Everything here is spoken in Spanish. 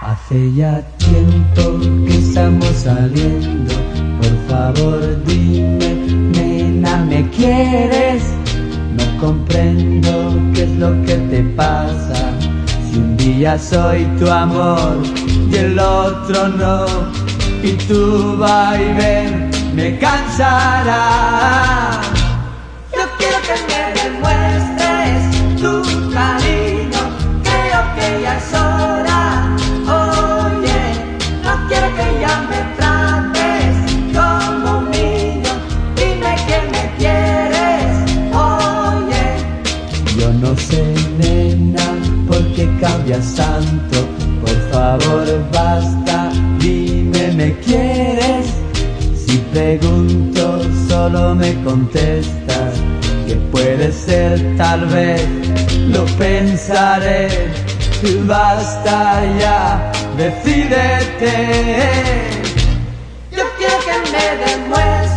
Hace ya tiempo que estamos saliendo. Por favor, dime, nena, ¿me quieres? No comprendo qué es lo que te pasa. Si un día soy tu amor y el otro no, y tu vaivén me cansará. Tanto. Por favor, basta, dime, ¿me quieres? Si pregunto, solo me contestas que puede ser, tal vez, lo pensaré. Basta ya, decídete. yo quiero que me demuestres